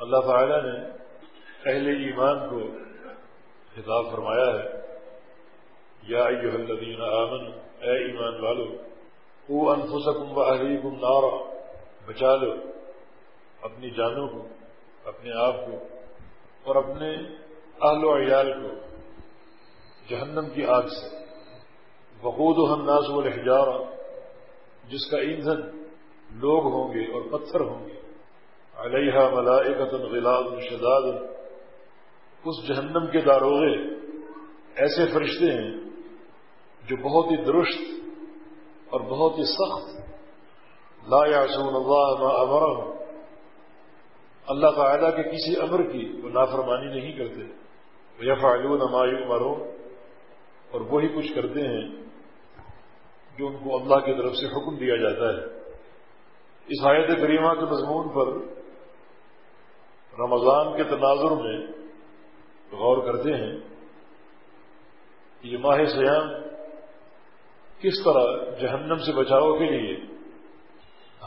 اللہ تعالی نے اہل ایمان کو خطاب فرمایا ہے، یا ایوہ الذین آمن اے ایمان والو او انفسکم و اہلیکم نارا، بچا لو اپنی جانوں کو، اپنے آپ کو اور اپنے اہل و عیال کو جہنم کی آگ سے۔ وقود و الناس والحجارہ، جس کا ایندھن لوگ ہوں گے اور پتھر ہوں گے۔ علیہ ملائکت غلاد شداد. اس جہنم کے داروغے ایسے فرشتے ہیں جو بہت ہی درست اور بہت ہی سخت لا یعصون اللہ ما امرهم اللہ تعالیٰ کے کسی امر کی وہ نافرمانی نہیں کرتے. وہ یفعلون ما یؤمرون. اور وہی کچھ کرتے ہیں جو ان کو اللہ کی طرف سے حکم دیا جاتا ہے. اس آیت کریمہ کے مضمون پر رمضان کے تناظر میں غور کرتے ہیں کہ یہ ماہ سیام کس طرح جہنم سے بچاؤ کے لیے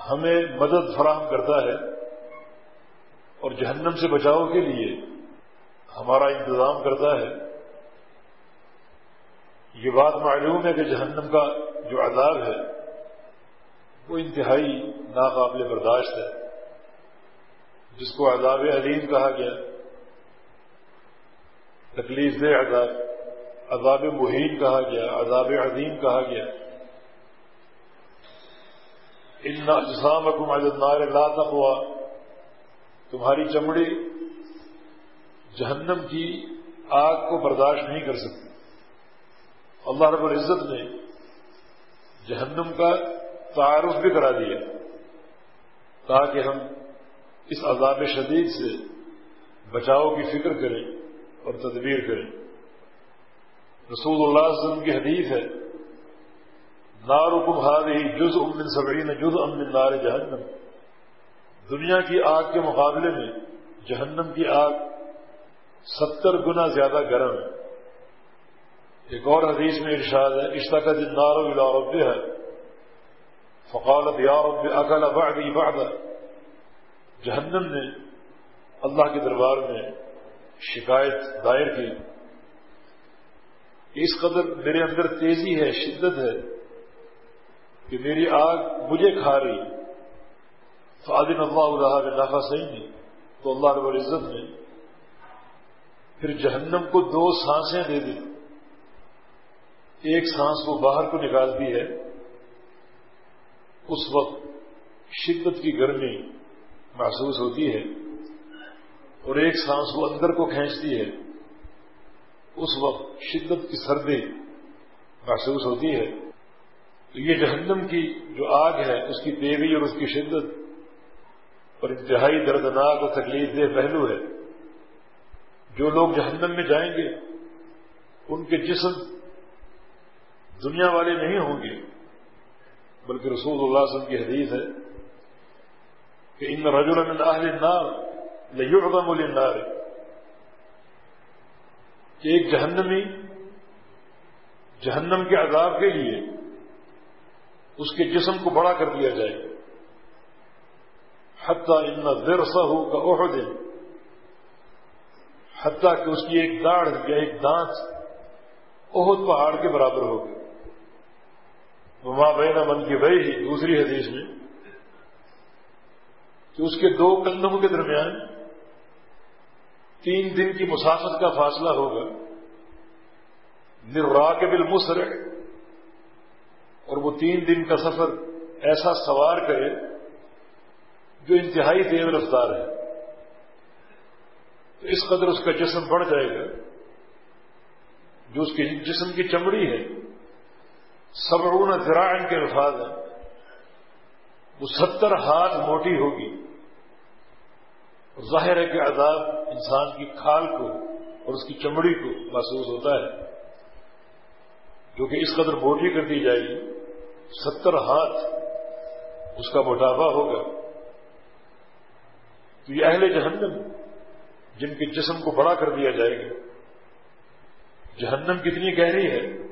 ہمیں مدد فراہم کرتا ہے اور جہنم سے بچاؤ کے لیے ہمارا انتظام کرتا ہے، یہ بات معلوم ہے کہ جہنم کا جو عذاب ہے، وہ انتہائی ناقابل برداشت ہے۔ جس کو عذاب علیم کہا گیا، تکلیف دہ عذاب عذاب مہین کہا گیا، عذاب عظیم کہا گیا۔ ان اجسام حکم نار لا تقوا، تمہاری چمڑی جہنم کی آگ کو برداشت نہیں کر سکتی اللہ رب العزت نے جہنم کا تعارف بھی کرا دیا، تاکہ ہم اس عذاب شدید سے بچاؤ کی فکر کریں اور تدبیر کریں۔ رسول اللہ علیہ وسلم کی حدیث ہے نار حکم ہی جز امن سبرین جز امن نار جہنم۔ دنیا کی آگ کے مقابلے میں جہنم کی آگ ستر گنا زیادہ گرم ہے۔ ایک اور حدیث میں ارشاد ہے اشتاق دن نارو رب ہے فقالت یا رب اکل بعدی بعد جہنم نے اللہ کے دربار میں شکایت دائر کی۔ اس قدر میرے اندر تیزی ہے، شدت ہے کہ میری آگ مجھے کھا رہی۔ فعدن اللہ اللہ میں نافع صحیح نہیں تو اللہ رب العزت نے پھر جہنم کو دو سانسیں دے دی۔ ایک سانس وہ باہر کو نکالتی ہے۔ اس وقت شدت کی گرمی محسوس ہوتی ہے اور ایک سانس وہ اندر کو کھینچتی ہے، اس وقت شدت کی سردی محسوس ہوتی ہے۔ تو یہ جہنم کی جو آگ ہے، اس کی دیوی اور اس کی شدت اور انتہائی دردناک اور تکلیف دہ پہلو ہے۔ جو لوگ جہنم میں جائیں گے، ان کے جسم دنیا والے نہیں ہوں گے، بلکہ رسول اللہ علیہ وسلم کی حدیث ہے۔ کہ ان رجول من اہل النار لیعظم للنار. کہ ایک جہنمی، جہنم کے عذاب کے لیے اس کے جسم کو بڑا کر دیا جائے۔ گا حتیٰ ان ورثہ ہو کا اوہ دن حتیٰ کہ اس کی ایک داڑھ یا ایک دانت بہت پہاڑ کے برابر ہوگی وہ ماں بہن من کی بھائی دوسری حدیث میں کہ اس کے دو کندموں کے درمیان تین دن کی مسافت کا فاصلہ ہوگا۔ نرا کے بل اور وہ تین دن کا سفر ایسا سوار کرے جو انتہائی تیز رفتار ہے۔ تو اس قدر اس کا جسم بڑھ جائے گا جو اس کے جسم کی چمڑی ہے۔ سبعون ذراعن کے الفاظ ہیں۔ وہ ستر ہاتھ موٹی ہوگی۔ ظاہر ہے کہ عذاب انسان کی کھال کو اور اس کی چمڑی کو محسوس ہوتا ہے۔ جو کہ اس قدر موٹی کر دی جائے گی، ستر ہاتھ اس کا موٹاپا ہوگا۔ تو یہ اہل جہنم جن کے جسم کو بڑا کر دیا جائے گا۔ جہنم کتنی گہری ہے۔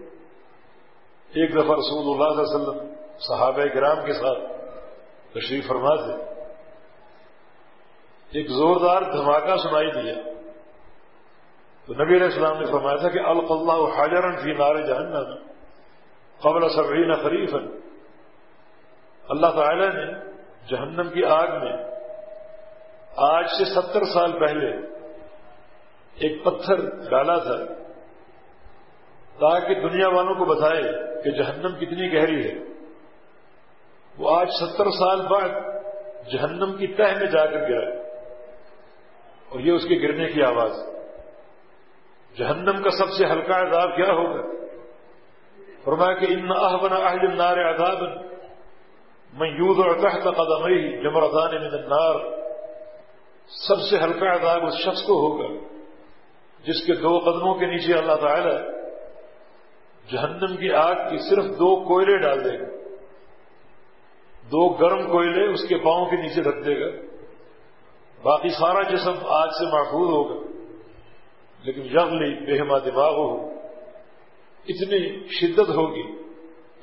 ایک دفعہ رسول اللہ علیہ وسلم صحابہ کرام کے ساتھ تشریف فرما تھے ایک زوردار دھماکہ سنائی دیا۔ تو نبی علیہ السلام نے فرمایا تھا کہ القلّہ حاجرن فی نار جہنم، قبل سبعین خریفا۔ اللہ تعالی نے جہنم کی آگ میں آج سے ستر سال پہلے ایک پتھر ڈالا تھا تاکہ دنیا والوں کو بتائے کہ جہنم کتنی گہری ہے۔ وہ آج ستر سال بعد جہنم کی تہ میں جا کر گرا اور یہ اس کے گرنے کی آواز۔ جہنم کا سب سے ہلکا عذاب کیا ہوگا؟ فرمایا کہ ان احبن اہل النار عذاب میں یود اور تحت قدم جمردان من النار۔ سب سے ہلکا عذاب اس شخص کو ہوگا جس کے دو قدموں کے نیچے اللہ تعالی جہنم کی آگ کی صرف دو کوئلے ڈال دے گا۔ دو گرم کوئلے اس کے پاؤں کے نیچے رکھ دے گا۔ باقی سارا جسم آج سے محفوظ ہوگا، لیکن یغلی بہما دماغ ہو۔ اتنی شدت ہوگی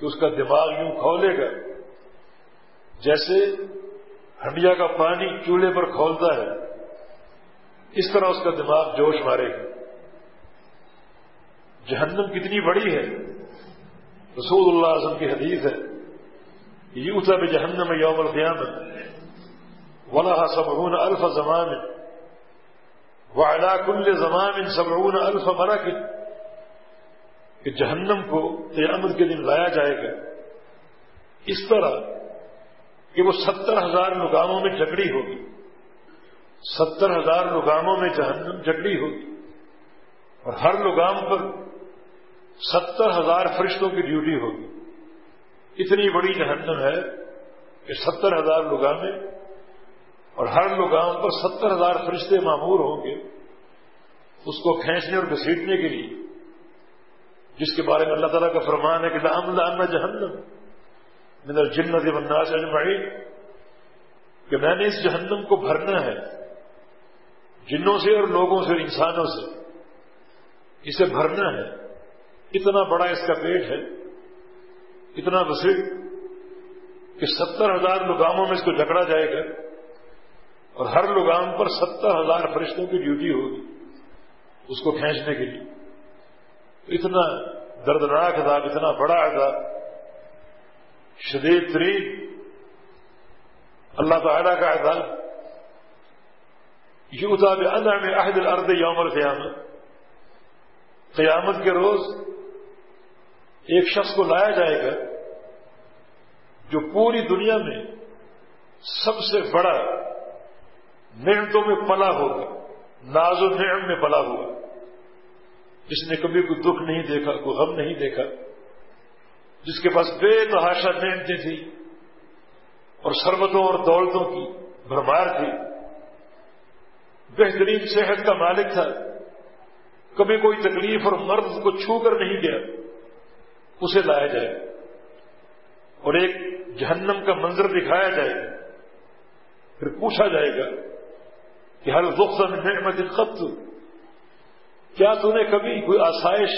کہ اس کا دماغ یوں کھولے گا، جیسے ہنڈیا کا پانی چولہے پر کھولتا ہے۔ اس طرح اس کا دماغ جوش مارے گا۔ جہنم کتنی بڑی ہے۔ رسول اللہ اعظم کی حدیث ہے یوتا بھی جہنم یوم القیام ولا سبعون الف زمان وعلا کل زمان سبعون الف مرک کہ جہنم کو قیامت کے دن لایا جائے گا. اس طرح کہ وہ ستر ہزار لگاموں میں جکڑی ہوگی. ستر ہزار لگاموں میں جہنم جکڑی ہوگی. اور ہر لگام پر ستر ہزار فرشتوں کی ڈیوٹی ہوگی. اتنی بڑی جہنم ہے کہ ستر ہزار لگامے اور ہر لگام پر ستر ہزار فرشتے معمور ہوں گے اس کو کھینچنے اور گھسیٹنے کے لیے، جس کے بارے میں اللہ تعالیٰ کا فرمان ہے کہ لام لام جہنم من الجنت والناس اجمعین، کہ میں نے اس جہنم کو بھرنا ہے جنوں سے اور لوگوں سے اور انسانوں سے، اسے بھرنا ہے۔ اتنا بڑا اس کا پیٹ ہے، اتنا وسیع کہ ستر ہزار لگاموں میں اس کو جکڑا جائے گا۔ اور ہر لگام پر ستر ہزار فرشتوں کی ڈیوٹی ہوگی اس کو کھینچنے کے لیے۔ اتنا دردناک عذاب، اتنا بڑا عذاب، شدید ترین اللہ تعالیٰ کا عذاب۔ یہ اتاب انا میں عہد الارض یوم القیامت۔ قیامت کے روز ایک شخص کو لایا جائے گا جو پوری دنیا میں سب سے بڑا نعمتوں میں پلا ہوگا، ناز و نعم میں پلا ہوا جس نے کبھی کوئی دکھ نہیں دیکھا، کوئی غم نہیں دیکھا، جس کے پاس بے تحاشا نعمتیں تھیں اور سربتوں اور دولتوں کی بھرمار تھی۔ بہترین صحت کا مالک تھا۔ کبھی کوئی تکلیف اور مرد کو چھو کر نہیں گیا، اسے لایا جائے۔ اور ایک جہنم کا منظر دکھایا جائے۔ گا پھر پوچھا جائے گا کہ ہر وقت نعمت خط کیا تو نے کبھی کوئی آسائش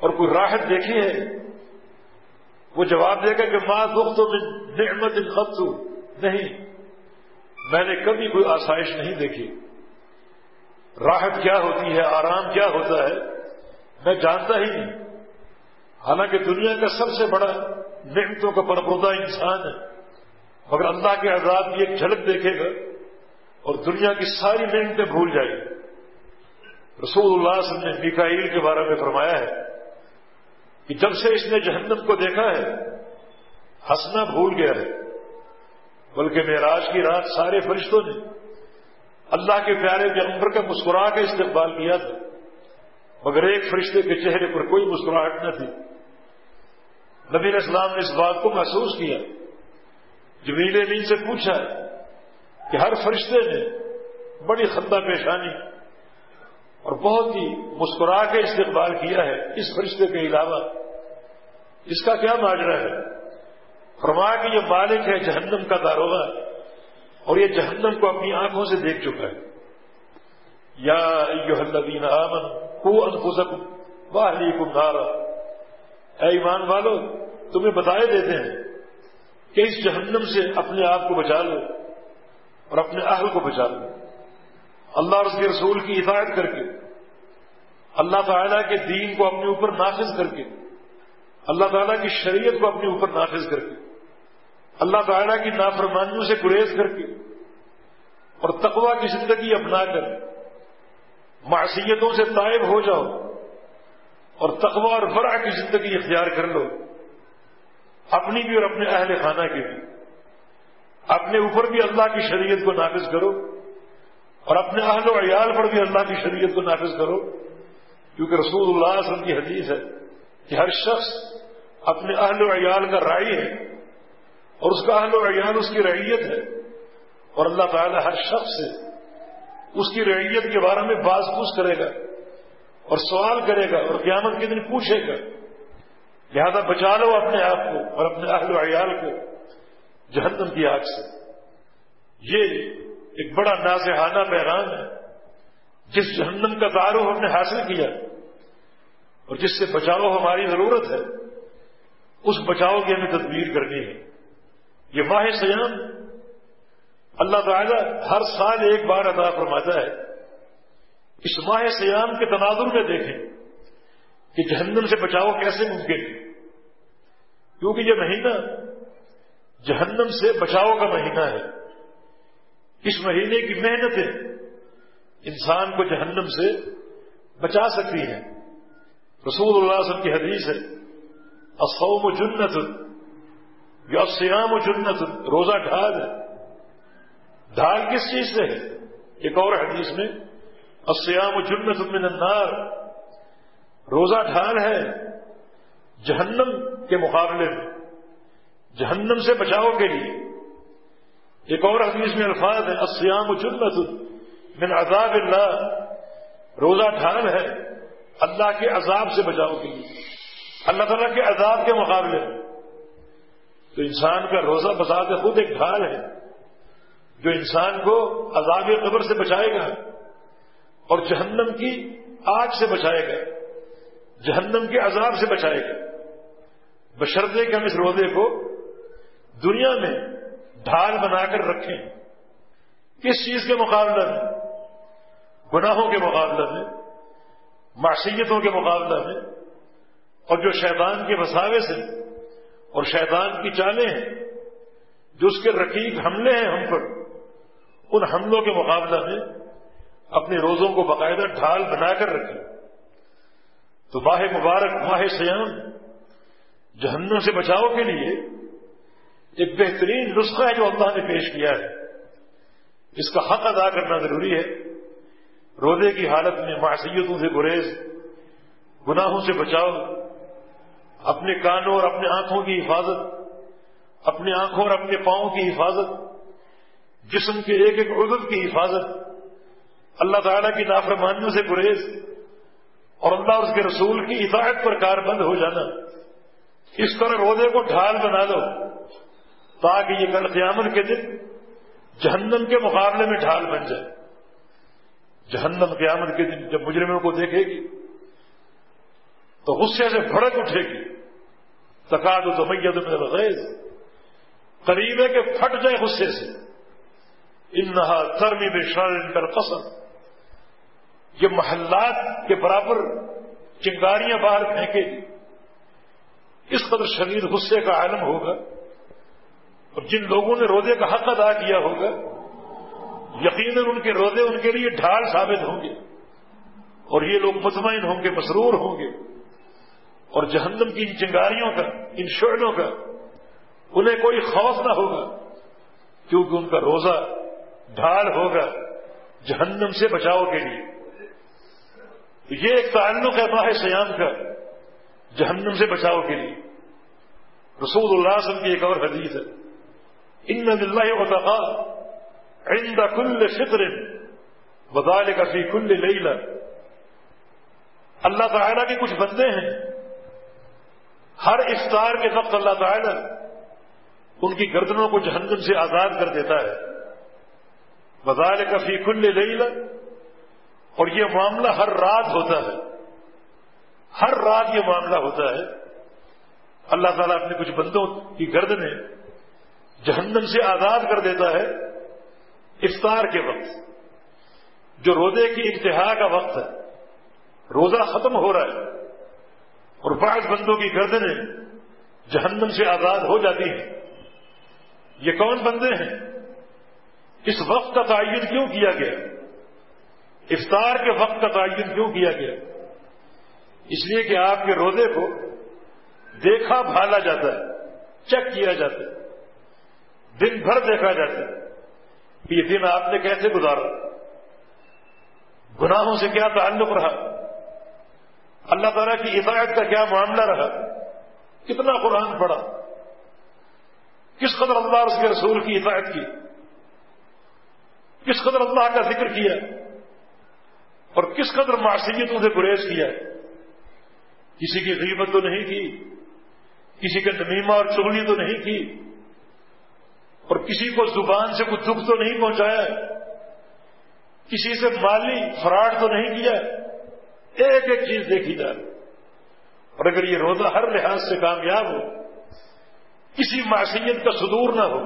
اور کوئی راحت دیکھی ہے؟ وہ جواب دے گا کہ ماں دخت میں نعمت خط نہیں، میں نے کبھی کوئی آسائش نہیں دیکھی۔ راحت کیا ہوتی ہے؟ آرام کیا ہوتا ہے؟ میں جانتا ہی نہیں۔ حالانکہ دنیا کا سب سے بڑا نعمتوں کا پربودہ انسان ہے۔ مگر اللہ کے عذاب کی ایک جھلک دیکھے گا۔ اور دنیا کی ساری نعمتیں بھول جائے گی۔ رسول اللہ صلی اللہ علیہ وسلم نے میکائیل کے بارے میں فرمایا ہے کہ جب سے اس نے جہنم کو دیکھا ہے، ہنسنا بھول گیا ہے۔ بلکہ معراج کی رات سارے فرشتوں نے اللہ کے پیارے جنمبر کا مسکرا کے استقبال کیا تھا۔ مگر ایک فرشتے کے چہرے پر کوئی مسکراہٹ نہ تھی۔ نبی اسلام نے اس بات کو محسوس کیا۔ جمیل امین سے پوچھا کہ ہر فرشتے نے بڑی خندہ پیشانی اور بہت ہی مسکرا کے استقبال کیا ہے اس فرشتے کے علاوہ۔ اس کا کیا ماجرا ہے؟ فرما کہ یہ مالک ہے جہنم کا داروغہ اور یہ جہنم کو اپنی آنکھوں سے دیکھ چکا ہے۔ یا الذین آمن کو انفسکم واہلیکم نارا۔ اے ایمان والو، تمہیں بتائے دیتے ہیں کہ اس جہنم سے اپنے آپ کو بچا لو۔ اور اپنے اہل کو بچا لو اللہ اور اس کے رسول کی ہدایت کر کے، اللہ تعالیٰ کے دین کو اپنے اوپر نافذ کر کے، اللہ تعالیٰ کی شریعت کو اپنے اوپر نافذ کر کے، اللہ تعالیٰ کی نافرمانیوں سے گریز کر کے اور تقوا کی زندگی اپنا کر، معصیتوں سے طائب ہو جاؤ اور تقوا اور برا کی زندگی اختیار کر لو۔ اپنی بھی اور اپنے اہل خانہ کی بھی۔ اپنے اوپر بھی اللہ کی شریعت کو نافذ کرو اور اپنے اہل و عیال پر بھی اللہ کی شریعت کو نافذ کرو، کیونکہ رسول اللہ صلی اللہ علیہ وسلم کی حدیث ہے کہ ہر شخص اپنے اہل و عیال کا رائی ہے اور اس کا اہل و عیال اس کی رعیت ہے اور اللہ تعالی ہر شخص سے اس کی رعیت کے بارے میں باز پوچھ کرے گا اور سوال کرے گا اور قیامت کے دن پوچھے گا، لہذا بچا لو اپنے آپ کو اور اپنے اہل و عیال کو۔ جہنم کی آگ سے۔ یہ ایک بڑا نازحانہ پیغام ہے، جس جہنم کا تعارف ہم نے حاصل کیا۔ اور جس سے بچاؤ ہماری ضرورت ہے، اس بچاؤ کی ہمیں تدبیر کرنی ہے۔ یہ ماہ سیام اللہ تعالیٰ ہر سال ایک بار ادا فرماتا ہے۔ اس ماہ سیام کے تناظر میں دیکھیں کہ جہنم سے بچاؤ کیسے ممکن ہے۔ کیونکہ یہ مہینہ جہنم سے بچاؤ کا مہینہ ہے۔ اس مہینے کی محنتیں انسان کو جہنم سے بچا سکتی ہیں۔ رسول اللہ صلی اللہ علیہ وسلم کی حدیث ہے اصوم و جنت یا سیام و جنت، روزہ ڈھال۔ ہے ڈھال کس چیز سے ہے؟ ایک اور حدیث میں اسیام و جنت من النار۔ روزہ ڈھال ہے جہنم کے مقابلے میں۔ جہنم سے بچاؤ کے لیے۔ ایک اور حدیث میں الفاظ ہے اسیام جنت من عذاب اللہ۔ روزہ ڈھال ہے اللہ کے عذاب سے بچاؤ کے لیے۔ اللہ تعالیٰ کے عذاب کے مقابلے۔ میں تو انسان کا روزہ بذات خود ایک ڈھال ہے، جو انسان کو عذاب قبر سے بچائے گا اور جہنم کی آگ سے بچائے گا۔ جہنم کے عذاب سے بچائے گا۔ بشردے کے ہم اس روزے کو دنیا میں ڈھال بنا کر رکھیں کس چیز کے مقابلہ میں؟ گناہوں کے مقابلہ میں، معصیتوں کے مقابلہ میں، اور جو شیطان کے وساوے سے اور شیطان کی چالیں ہیں، جو اس کے رقیق حملے ہیں ہم پر، ان حملوں کے مقابلہ میں اپنے روزوں کو باقاعدہ ڈھال بنا کر رکھیں۔ تو ماہ مبارک ماہ سیام جہنم سے بچاؤ کے لیے ایک بہترین نسخہ ہے جو اللہ نے پیش کیا ہے۔ اس کا حق ادا کرنا ضروری ہے۔ روزے کی حالت میں معصیتوں سے گریز، گناہوں سے بچاؤ، اپنے کانوں اور اپنے آنکھوں کی حفاظت اپنے آنکھوں اور اپنے پاؤں کی حفاظت، جسم کے ایک ایک عدد کی حفاظت، اللہ تعالیٰ کی نافرمانیوں سے گریز اور اللہ اس کے رسول کی اطاعت پر کار بند ہو جانا۔ اس طرح روزے کو ڈھال بنا دو۔ تاکہ یہ کل قیامت کے دن جہنم کے مقابلے میں ڈھال بن جائے۔ جہنم قیامت کے دن جب مجرموں کو دیکھے گی، تو غصے سے بھڑک اٹھے گی۔ تقاد و میت میں الغیظ۔ قریب ہے کہ پھٹ جائے غصے سے۔ انہا ترمی میں شر کر قسم یہ محلات کے برابر چنگاریاں باہر پھینکے۔ گی اس قدر شدید غصے کا عالم ہوگا۔ اور جن لوگوں نے روزے کا حق ادا کیا ہوگا، یقیناً ان کے روزے ان کے لیے ڈھال ثابت ہوں گے۔ اور یہ لوگ مطمئن ہوں گے، مسرور ہوں گے۔ اور جہنم کی ان چنگاریوں کا، ان شعلوں کا انہیں کوئی خوف نہ ہوگا، کیونکہ ان کا روزہ ڈھال ہوگا جہنم سے بچاؤ کے لیے۔ یہ ایک تعلق ہے ماہ سیام کا، جہنم سے بچاؤ کے لیے۔ رسول اللہ وسلم کی ایک اور حدیث ہے۔ ان اللہ وطفا عند کل فطر بدال کا فی کل لیلا اللہ تعالیٰ کے کچھ بندے ہیں۔ ہر افطار کے وقت اللہ تعالیٰ ان کی گردنوں کو جہنم سے آزاد کر دیتا ہے۔ بدال کا فی کل لیلا اور یہ معاملہ ہر رات ہوتا ہے۔ ہر رات یہ معاملہ ہوتا ہے۔ اللہ تعالیٰ اپنے کچھ بندوں کی گردنیں جہنم سے آزاد کر دیتا ہے افطار کے وقت، جو روزے کی انتہا کا وقت ہے۔ روزہ ختم ہو رہا ہے اور بعض بندوں کی گردنیں جہنم سے آزاد ہو جاتی ہیں۔ یہ کون بندے ہیں؟ اس وقت کا تعین کیوں کیا گیا؟ افطار کے وقت کا تعین کیوں کیا گیا؟ اس لیے کہ آپ کے روزے کو دیکھا بھالا جاتا ہے، چیک کیا جاتا ہے۔ دن بھر دیکھا جاتا ہے کہ یہ دن آپ نے کیسے گزارا؟ گناہوں سے کیا تعلق رہا؟ اللہ تعالیٰ کی اطاعت کا کیا معاملہ رہا؟ کتنا قرآن پڑا کس قدر اللہ اس کے رسول کی اطاعت کی؟ کس قدر اللہ کا ذکر کیا؟ اور کس قدر معصیتوں سے گریز کیا؟ کسی کی غیبت تو نہیں کی، کسی کے نمیمہ اور چغلی تو نہیں کی اور کسی کو زبان سے کوئی دکھ تو نہیں پہنچایا کسی سے مالی فراڈ تو نہیں کیا ایک ایک چیز دیکھی جائے۔ اور اگر یہ روزہ ہر لحاظ سے کامیاب ہو، کسی معصیت کا صدور نہ ہو،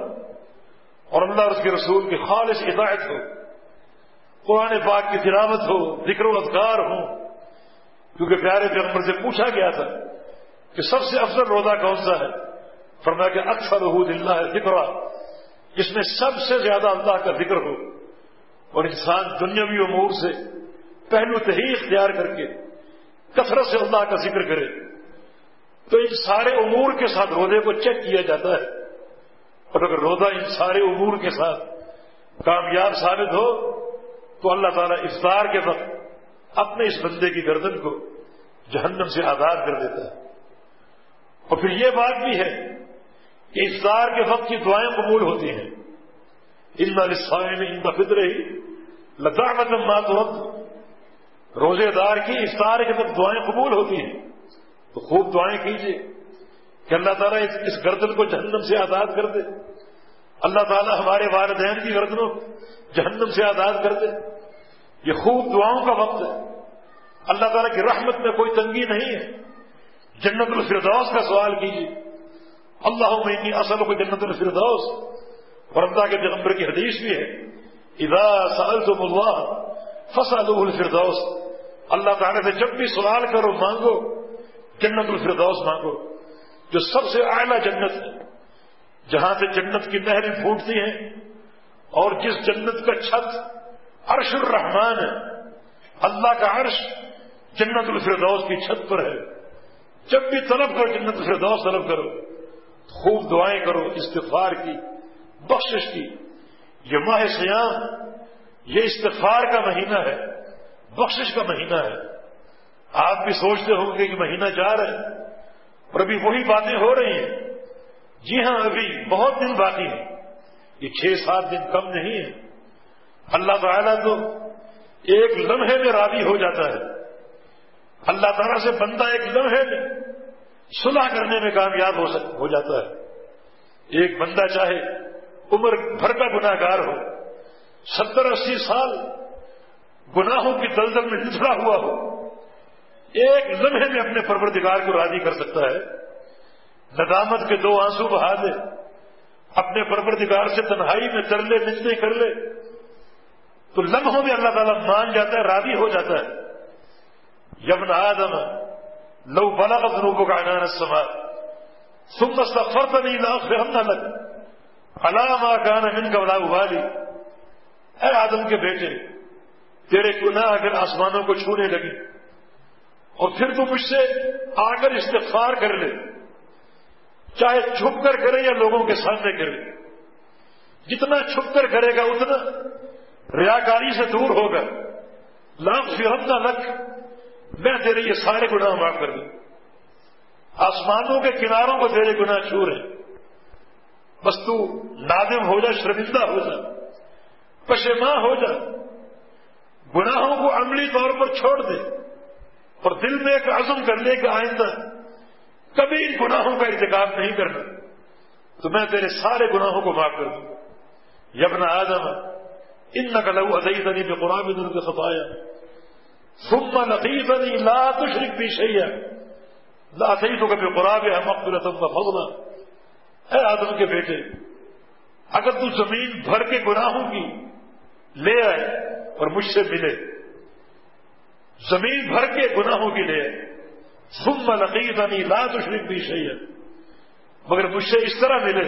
اور اللہ اور اس کے رسول کی خالص ہدایت ہو، قرآن پاک کی تلاوت ہو، ذکر و اذکار ہو، کیونکہ پیارے پیغمبر سے پوچھا گیا تھا کہ سب سے افضل روزہ کون سا ہے؟ فرما کہ اکثر حود اللہ ہے ذکر جس میں سب سے زیادہ اللہ کا ذکر ہو اور انسان دنیاوی امور سے پہلو تہی اختیار کر کے کثرت سے اللہ کا ذکر کرے تو ان سارے امور کے ساتھ روزے کو چیک کیا جاتا ہے اور اگر روزہ ان سارے امور کے ساتھ کامیاب ثابت ہو تو اللہ تعالیٰ افطار کے وقت اپنے اس بندے کی گردن کو جہنم سے آزاد کر دیتا ہے اور پھر یہ بات بھی ہے کہ افطار کے وقت کی دعائیں قبول ہوتی ہیں۔ ان میں ان کا فطر ہی لداخت مات وقت روزے دار کی افطار کے وقت دعائیں قبول ہوتی ہیں۔ تو خوب دعائیں کیجیے کہ اللہ تعالیٰ اس گردن کو جہنم سے آزاد کر دے۔ اللہ تعالیٰ ہمارے والدین کی گردنوں جہنم سے آزاد کر دے۔ یہ خوب دعاؤں کا وقت ہے۔ اللہ تعالیٰ کی رحمت میں کوئی تنگی نہیں ہے۔ جنت الفردوس کا سوال کیجیے اللہ میں اصل کو جنت الفردوس. اور اللہ کے پیغمبر کی حدیث بھی ہے، اذا سألتم اللہ فصل الفردوس. اللہ تعالیٰ سے جب بھی سوال کرو، مانگو، جنت الفردوس مانگو، جو سب سے اعلیٰ جنت ہے، جہاں سے جنت کی نہریں پھوٹتی ہیں، اور جس جنت کا چھت عرش الرحمان ہے، اللہ کا عرش جنت الفردوس کی چھت پر ہے۔ جب بھی طلب کرو، جنت الفردوس طلب کرو۔ خوب دعائیں کرو استفار کی، بخشش کی۔ یہ ماہ سیام یہ استفار کا مہینہ ہے، بخشش کا مہینہ ہے۔ آپ بھی سوچتے ہوں گے کہ مہینہ جا رہا ہے اور ابھی وہی باتیں ہو رہی ہیں۔ جی ہاں ابھی بہت دن باقی ہیں۔ یہ چھ سات دن کم نہیں ہے اللہ تعالیٰ تو ایک لمحے میں راضی ہو جاتا ہے۔ اللہ تعالیٰ سے بندہ ایک لمحے میں صلح کرنے میں کامیاب ہو جاتا ہے۔ ایک بندہ چاہے عمر بھر کا گناہ گار ہو، ستر اسی سال گناہوں کی دلدل میں لچڑا ہوا ہو، ایک لمحے میں اپنے پروردگار کو راضی کر سکتا ہے۔ ندامت کے دو آنسو بہا دے، اپنے پروردگار سے تنہائی میں کر لے نچنے کر لے۔ تو لمحوں میں اللہ تعالیٰ مان جاتا ہے، راضی ہو جاتا ہے۔ یمن آدم لو بلا روپوں کا انان سما سم فرد نہیں لاؤ پھر ہم نہ لگ علام کان من کا بلا ابالی اے آدم کے بیٹے، تیرے گناہ اگر آسمانوں کو چھونے لگی اور پھر تو مجھ سے آ کر استغفار کر لے، چاہے چھپ کر کرے یا لوگوں کے سامنے کرے۔ جتنا چھپ کر کرے گا، اتنا ریاکاری سے دور ہوگا۔ لاکھ فیحد نہ لکھ میں تیرے یہ سارے گناہ معاف کر دوں۔ آسمانوں کے کناروں کو تیرے گناہ چھو رہے بس تو نادم ہو جا، شرمندہ ہو جا۔ پشما ہو جا۔ گناہوں کو عملی طور پر چھوڑ دے۔ اور دل میں ایک عزم کر لے کہ آئندہ کبھی ان گناہوں کا ارتکاب نہیں کرنا۔ تو میں تیرے سارے گناہوں کو معاف کر دوں۔ یبنا آدم ان نقل ادئی تنی میں قرآن دل کے ستایا سم نقی بنی لا تشرک بھی شیا لا صحیح تو کبھی قرآب ہے مقبرتم کا فضلہ اے آدم کے بیٹے، اگر تو زمین بھر کے گناہوں کی لے آئے اور مجھ سے ملے، زمین بھر کے گناہوں کی لے آئے سم لقیدنی لا تشرک بھی صحیح مگر مجھ سے اس طرح ملے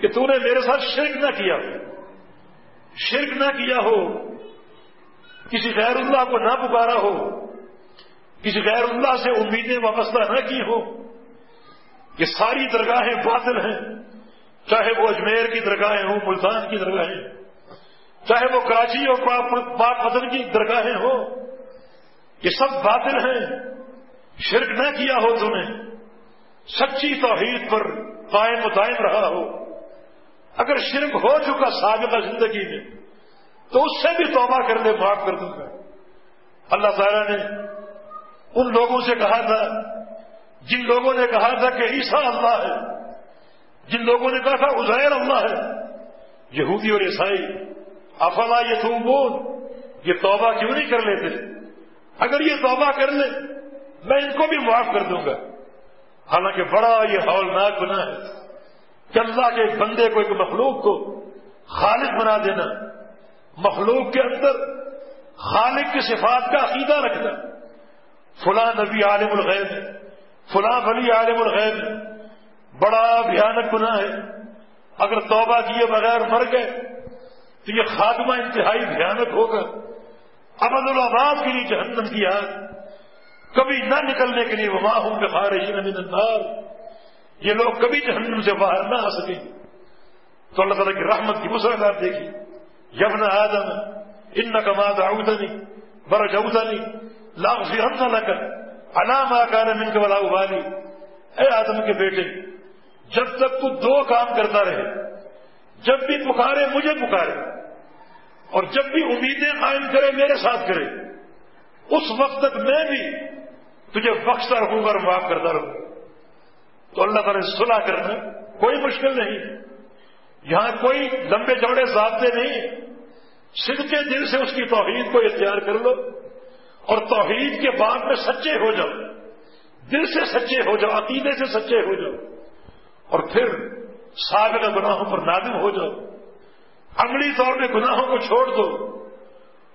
کہ تو نے میرے ساتھ شرک نہ کیا ہو۔ شرک نہ کیا ہو کسی غیر اللہ کو نہ پکارا ہو، کسی غیر اللہ سے امیدیں وابستہ نہ کی ہو، یہ ساری درگاہیں باطل ہیں۔ چاہے وہ اجمیر کی درگاہیں ہوں، ملتان کی درگاہیں، چاہے وہ کراچی اور پاک پتن کی درگاہیں ہوں، یہ سب باطل ہیں۔ شرک نہ کیا ہو تو نے سچی توحید پر قائم و دائم رہا ہو۔ اگر شرک ہو چکا سابقہ زندگی میں تو اس سے بھی توبہ کر لے معاف کر دوں گا۔ اللہ تعالیٰ نے ان لوگوں سے کہا تھا، جن لوگوں نے کہا تھا کہ عیسیٰ اللہ ہے، جن لوگوں نے کہا تھا ازیر اللہ ہے، یہودی اور عیسائی، افلا یہ تم یہ توبہ کیوں نہیں کر لیتے؟ اگر یہ توبہ کر لے میں ان کو بھی معاف کر دوں گا۔ حالانکہ بڑا یہ ہولناک بنا ہے کہ اللہ کے ایک بندے کو، ایک مخلوق کو خالق بنا دینا۔ مخلوق کے اندر خالق کی صفات کا عقیدہ رکھنا۔ فلاں نبی عالم الغیب، فلاں ولی عالم الغیب، بڑا بھیانک گناہ ہے۔ اگر توبہ کیے بغیر مر گئے، تو یہ خاتمہ انتہائی بھیانک ہوگا۔ ابد الآباد کے لیے جہنم کی آگ کبھی نہ نکلنے کے لیے وہاں ہوں گے خارج النار۔ یہ لوگ کبھی جہنم سے باہر نہ آ سکیں۔ تو اللہ تعالیٰ کی رحمت کی مسلط دیکھی یمن آدم ان کما داؤدنی بر جودنی لاؤ سی ہم نہ کر علام آکار من کے بلا ابالی اے آدم کے بیٹے، جب تک تو دو کام کرتا رہے، جب بھی پکارے مجھے پکارے، اور جب بھی امیدیں قائم کرے میرے ساتھ کرے، اس وقت تک میں بھی تجھے بخشتا رہوں گا اور معاف کرتا رہوں۔ گا تو اللہ تعالی صلح کرنا کوئی مشکل نہیں۔ یہاں کوئی لمبے چوڑے ضابطے نہیں۔ صدق کے دل سے اس کی توحید کو اختیار کر لو اور توحید کے بعد میں سچے ہو جاؤ۔ دل سے سچے ہو جاؤ، عقیدے سے سچے ہو جاؤ۔ اور پھر سابق گناہوں پر نادم ہو جاؤ۔ عملی طور پہ گناہوں کو چھوڑ دو۔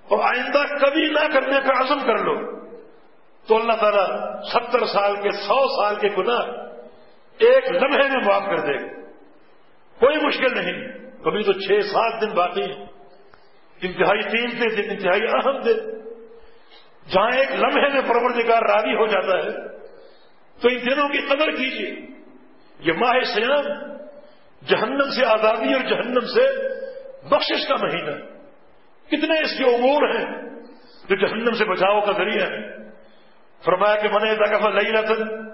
اور آئندہ کبھی نہ کرنے کا عزم کر لو۔ تو اللہ تعالیٰ ستر سال کے، سو سال کے گناہ ایک لمحے میں معاف کر دے گا۔ کوئی مشکل نہیں۔ کبھی تو چھ سات دن باقی ہیں۔ انتہائی تین دن، انتہائی اہم دن۔ جہاں ایک لمحے میں پروردگار راضی ہو جاتا ہے، تو ان دنوں کی قدر کیجیے یہ ماہ سیام جہنم سے آزادی اور جہنم سے بخشش کا مہینہ۔ کتنے اس کے امور ہیں جو جہنم سے بچاؤ کا ذریعہ ہے فرمایا کہ من دفعہ لئی رتن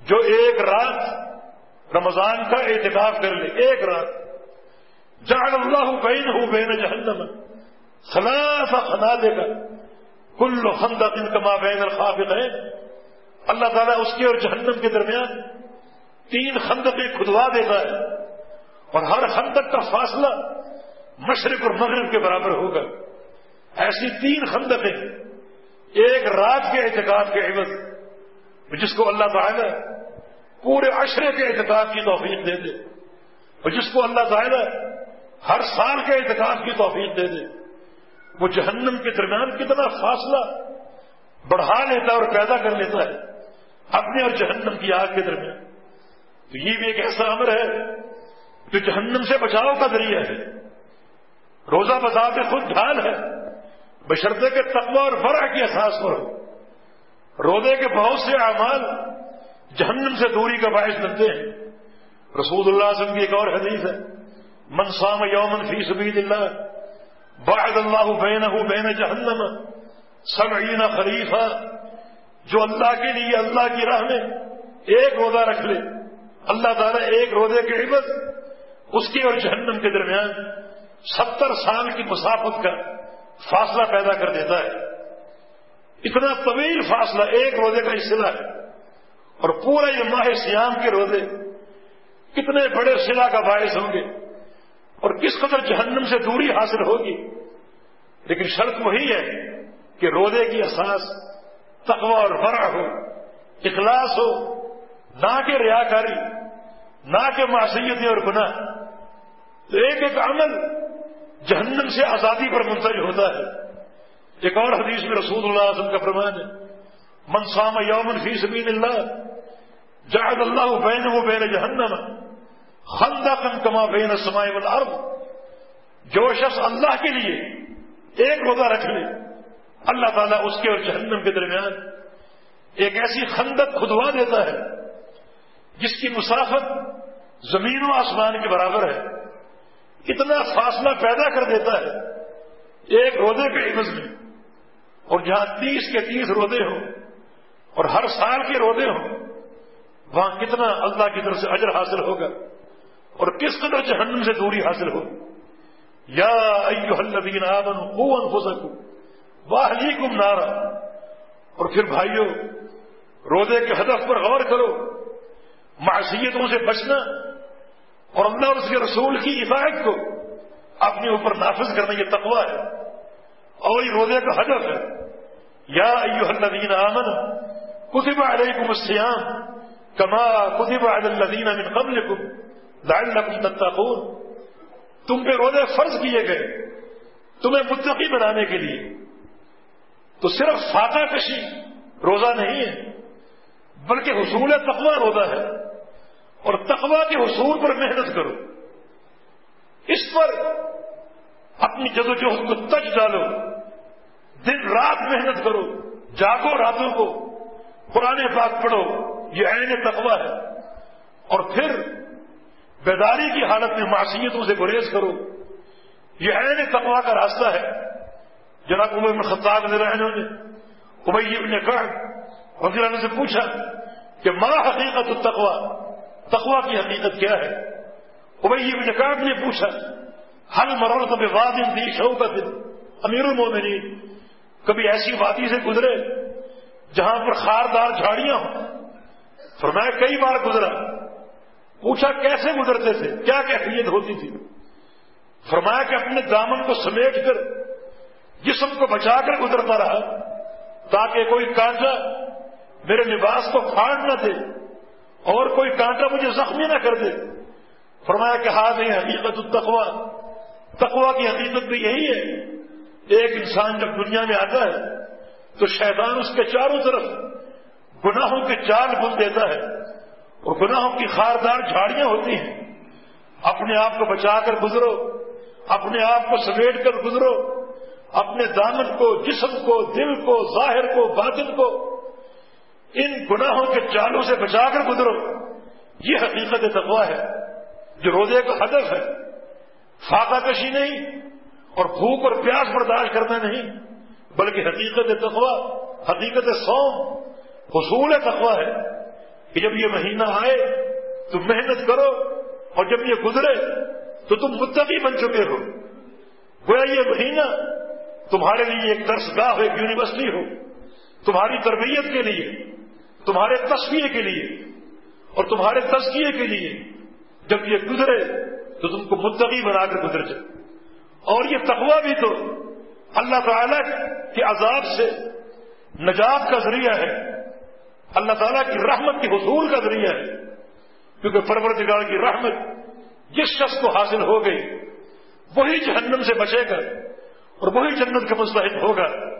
جو ایک رات رمضان کا اعتکاف کر لے، ایک رات۔ جعل اللہ بین ہوں بین جہنم۔ خلاف خنا دے گا۔ کل خندق ان کما بین الخافق ہے اللہ تعالیٰ اس کے اور جہنم کے درمیان تین خندقیں کھدوا دیتا ہے اور ہر خندق کا فاصلہ مشرق اور مغرب کے برابر ہوگا۔ ایسی تین خندقیں ایک رات کے اعتکاف کے عوض، جس کو اللہ تعالیٰ پورے عشرے کے اعتکاف کی توفیق دے دے۔ اور جس کو اللہ تعالیٰ ہر سال کے اعتکاف کی توفیق دے دے۔ وہ جہنم کے درمیان کتنا فاصلہ بڑھا لیتا ہے اور پیدا کر لیتا ہے، اپنے اور جہنم کی آگ کے درمیان۔ تو یہ بھی ایک ایسا امر ہے جو جہنم سے بچاؤ کا ذریعہ ہے۔ روزہ بتا کے خود ڈھال ہے، بشرطے کے تقوی اور فرح کی احساس پر روزے کے بہت سے اعمال جہنم سے دوری کا باعث بنتے ہیں۔ رسول اللہ وسلم کی ایک اور حدیث ہے۔ منسام یومن فی سبید اللہ باعد اللہ بین بین جہنم، سبعین خلیفہ، جو اللہ کے لیے اللہ کی راہ میں ایک روزہ رکھ لے۔ اللہ تعالیٰ ایک روزے کے عبت اس کے اور جہنم کے درمیان ستر سال کی مسافت کا فاصلہ پیدا کر دیتا ہے۔ اتنا طویل فاصلہ، ایک روزے کا حصہ ہے۔ اور پورا یہ ماہ سیام کے روزے کتنے بڑے سلا کا باعث ہوں گے اور کس قدر جہنم سے دوری حاصل ہوگی؟ لیکن شرط وہی ہے کہ روزے کی احساس، تقوی اور برا ہو، اخلاص ہو، نہ کہ ریاکاری، نہ کہ معصیتیں اور گناہ۔ تو ایک ایک عمل جہنم سے آزادی پر منتج ہوتا ہے۔ ایک اور حدیث میں رسول اللہ وسلم کا فرمان ہے منسام یومن فی سبیل اللہ جعل اللہ بین و بین جہنم خندہ کم کما بین سمائے والارض۔ جو شخص اللہ کے لیے ایک روزہ رکھ لے، اللہ تعالیٰ اس کے اور جہنم کے درمیان ایک ایسی خندق کھدوا دیتا ہے، جس کی مسافت زمین و آسمان کے برابر ہے۔ اتنا فاصلہ پیدا کر دیتا ہے، ایک رودے کے عوض میں۔ اور جہاں تیس کے تیس رودے ہوں، اور ہر سال کے رودے ہوں وہاں کتنا اللہ کی طرف سے اجر حاصل ہوگا اور کس قدر جہنم سے دوری حاصل ہو یا ایو الذین آمنوا قوا انفسکم واہلیکم نارا اور پھر بھائیوں روزے کے ہدف پر غور کرو، معصیتوں سے بچنا اور اللہ اور اس کے رسول کی عبادت کو اپنے اوپر نافذ کرنا، یہ تقوا ہے۔ اور یہ روزے کا ہدف ہے۔ یا ایو الذین آمنوا، کتب علیکم الصیام کما کتب علی الذین من قبلکم لعلکم تتقون۔ تم پہ روزے فرض کیے گئے، تمہیں متقی بنانے کے لیے۔ تو صرف فاتح کشی روزہ نہیں ہے، بلکہ حصول تقوا روزہ ہے۔ اور تقوا کے حصول پر محنت کرو۔ اس پر اپنی جدوجہد کو تج ڈالو۔ دن رات محنت کرو، جاگو راتوں کو پرانے پاک پڑھو۔ یہ عین تقوا ہے۔ اور پھر بیداری کی حالت میں معصیتوں سے گریز کرو۔ یہ عین تقوا کا راستہ ہے۔ جناب عمر بن خطاب نے رہنے نے ابئی نے کہا وزیر نے سے پوچھا کہ ماں حقیقت تقوا تقوا کی حقیقت کیا ہے؟ ابئی ابن کاٹ نے پوچھا ہر مرور کبھی وادن دی شو کا دن امیر المومنین کبھی ایسی وادی سے گزرے جہاں پر خاردار جھاڑیاں ہوں؟ فرمایا کئی بار گزرا۔ پوچھا کیسے گزرتے تھے؟ کیا کیفیت ہوتی تھی؟ فرمایا کہ اپنے دامن کو سمیٹ کر، جسم کو بچا کر گزرتا رہا، تاکہ کوئی کانٹا میرے لباس کو پھاڑ نہ دے اور کوئی کانٹا مجھے زخمی نہ کر دے۔ فرمایا کہ ہاں نہیں حقیقت التقوا تقوا کی حقیقت بھی یہی ہے۔ ایک انسان جب دنیا میں آتا ہے تو شیطان اس کے چاروں طرف گناہوں کے جال بن دیتا ہے اور گناہوں کی خاردار جھاڑیاں ہوتی ہیں۔ اپنے آپ کو بچا کر گزرو، اپنے آپ کو سمیٹ کر گزرو، اپنے دامن کو، جسم کو، دل کو، ظاہر کو، باطن کو، ان گناہوں کے چالوں سے بچا کر گزرو۔ یہ حقیقت تقوا ہے جو روزے کا ہدف ہے۔ فاقہ کشی نہیں اور بھوک اور پیاس برداشت کرنا نہیں، بلکہ حقیقت تقوا حقیقت سوم حصول تقوا ہے کہ جب یہ مہینہ آئے تو محنت کرو اور جب یہ گزرے تو تم متقی بن چکے ہو۔ گویا یہ مہینہ تمہارے لیے ایک درس گاہ ہو ایک یونیورسٹی ہو۔ تمہاری تربیت کے لیے، تمہارے تصویر کے لیے اور تمہارے تزکیے کے لیے جب یہ گزرے تو تم کو متقی بنا کر گزر جائے۔ اور یہ تقوی بھی تو اللہ تعالی کے عذاب سے نجات کا ذریعہ ہے۔ اللہ تعالیٰ کی رحمت کے حصول کا ذریعہ ہے۔ کیونکہ پرورتگار کی رحمت جس شخص کو حاصل ہو گئی، وہی جہنم سے بچے گا اور وہی جنت کا مستحق ہوگا۔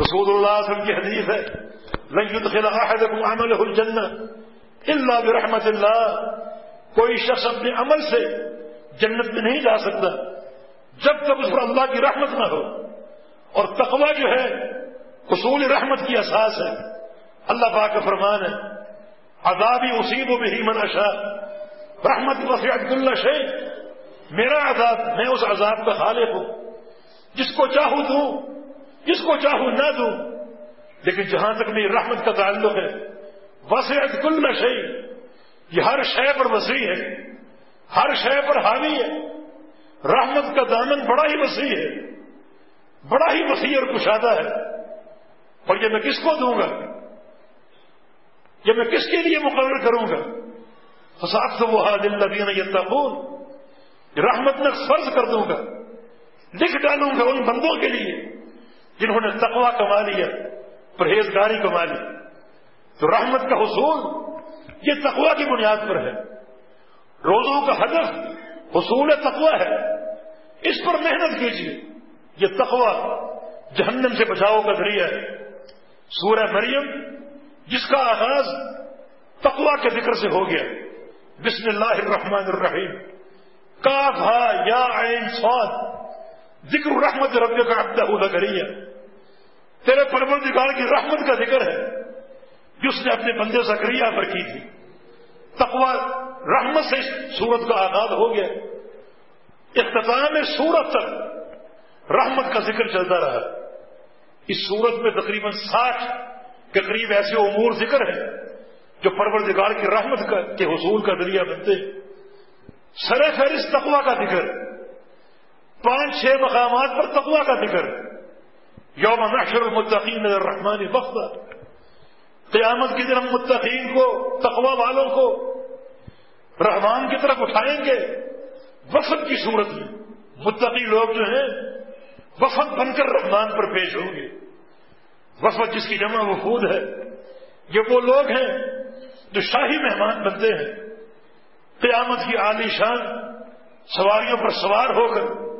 رسول اللہ علیہ وسلم کی حدیث ہے اللہ برحمت اللہ کوئی شخص اپنے عمل سے جنت میں نہیں جا سکتا جب تک اس پر اللہ کی رحمت نہ ہو۔ اور تقوی جو ہے حصول رحمت کی اساس ہے۔ اللہ پاک کا فرمان ہے، عذابی اصیب و بھی منشا رحمت وسیع عبد اللہ شیخ میرا عذاب، میں اس عذاب کا خالق ہوں، جس کو چاہوں دوں جس کو چاہوں نہ دوں لیکن جہاں تک میری رحمت کا تعلق ہے وسیعت کل نشے یہ ہر شے پر وسیع ہے، ہر شے پر حاوی ہے۔ رحمت کا دامن بڑا ہی وسیع ہے، بڑا ہی وسیع اور کشادہ ہے۔ اور یہ میں کس کو دوں گا؟ یہ میں کس کے لیے مقرر کروں گا؟ فساد تو وہ حاضل لدین یہ رحمت میں فرض کر دوں گا۔ لکھ ڈالوں گا ان بندوں کے لیے جنہوں نے تقوا کما لیا، پرہیزگاری کما لی۔ تو رحمت کا حصول یہ تقوا کی بنیاد پر ہے۔ روزوں کا ہدف حصول تقوا ہے۔ اس پر محنت کیجیے۔ یہ تقوی جہنم سے بچاؤ کا ذریعہ ہے۔ سورہ مریم جس کا آغاز تقوا کے ذکر سے ہو گیا۔ بسم اللہ الرحمن الرحیم۔ کاف یا عین سواد ذکر رحمت رب کا ابدا کریے تیرے پروردگار کی رحمت کا ذکر ہے جس نے اپنے بندے زکریہ پر کی تھی۔ تقوا رحمت سے سورت کا آغاز ہو گیا۔ اختتام سورت تک رحمت کا ذکر چلتا رہا۔ اس سورت میں تقریباً ساٹھ کے قریب ایسے امور ذکر ہیں جو پروردگار کی رحمت کا کے حصول کا ذریعہ بنتے سر فہرست تقوا کا ذکر، پانچ چھ مقامات پر تقوا کا ذکر۔ یوم نحشر المتقین الرحمن بخت قیامت کی طرف متقین کو تقوا والوں کو رحمان کی طرف اٹھائیں گے۔ وفد کی صورت میں متقی لوگ جو ہیں، وفد بن کر رحمان پر پیش ہوں گے۔ وفد جس کی جمع وفود ہے یہ وہ لوگ ہیں جو شاہی مہمان بنتے ہیں۔ قیامت کی عالی شان سواریوں پر سوار ہو کر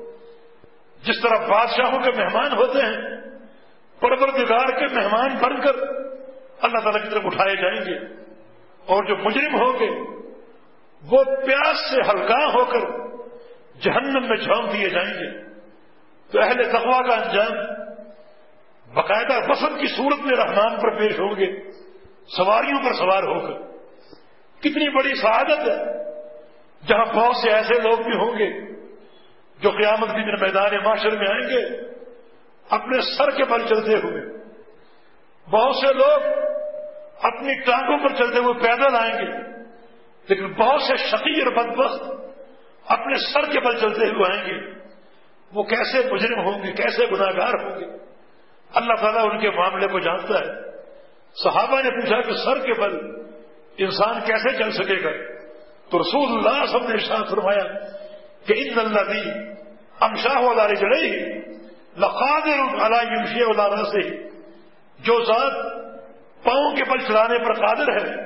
جس طرح بادشاہوں کے مہمان ہوتے ہیں، پروردگار کے مہمان بن کر اللہ تعالیٰ کی طرف اٹھائے جائیں گے۔ اور جو مجرم ہوں گے، وہ پیاس سے ہلکا ہو کر جہنم میں جھونک دیے جائیں گے۔ تو اہل تقوا کا انجام باقاعدہ وسط کی صورت میں رحمان پر پیش ہوں گے، سواریوں پر سوار ہو کر۔ کتنی بڑی سعادت ہے، جہاں بہت سے ایسے لوگ بھی ہوں گے جو قیامت کے دن میدان معاشر میں آئیں گے، اپنے سر کے بل چلتے ہوئے۔ بہت سے لوگ اپنی ٹانگوں پر چلتے ہوئے پیدل آئیں گے، لیکن بہت سے شقی اور بدبخت اپنے سر کے بل چلتے ہوئے آئیں گے۔ وہ کیسے مجرم ہوں گے، کیسے گناگار ہوں گے؟ اللہ تعالیٰ ان کے معاملے کو جانتا ہے۔ صحابہ نے پوچھا کہ سر کے بل انسان کیسے چل سکے گا؟ تو رسول اللہ سب نے ارشاد فرمایا کہ ان اللہ دی امشاہ والا جڑے لقادر یمشی والا سے جو ذات پاؤں کے بل چلانے پر قادر ہے،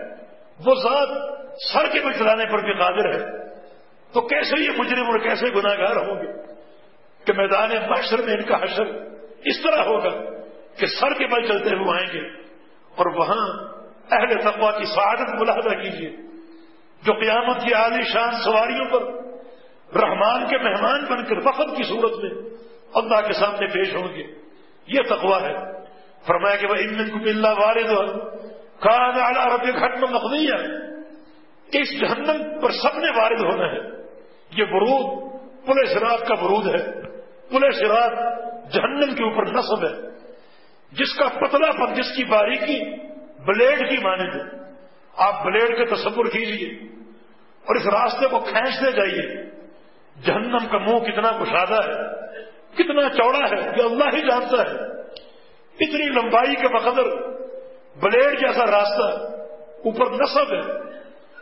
وہ ذات سر کے بل چلانے پر بھی قادر ہے۔ تو کیسے یہ مجرم اور کیسے گناگار ہوں گے؟ کہ میدان معاشر میں ان کا حشر اس طرح ہوگا کہ سر کے بل چلتے ہوئے آئیں گے اور وہاں اہل تقوا کی سعادت ملاحظہ کیجیے جو قیامت کی عالی شان سواریوں پر رحمان کے مہمان بن کر وقت کی صورت میں اللہ کے سامنے پیش ہوں گے، یہ تقوا ہے۔ فرمایا کہ وہ امن کو اللہ وارد ہو کہا رب گھٹ میں مقدیا کہ اس جہنم پر سب نے وارد ہونا ہے۔ یہ برود پورے سرات کا برود ہے۔ پورے سرات جہنم کے اوپر نصب ہے۔ جس کا پتلا پن جس کی باریکی، بلیڈ کی مانند ہے۔ آپ بلیڈ کے تصور کیجیے اور اس راستے کو کھینچتے جائیے۔ جہنم کا منہ کتنا کشادہ ہے، کتنا چوڑا ہے، یہ اللہ ہی جانتا ہے۔ اتنی لمبائی کے بقدر بلیڈ جیسا راستہ اوپر نصب ہے۔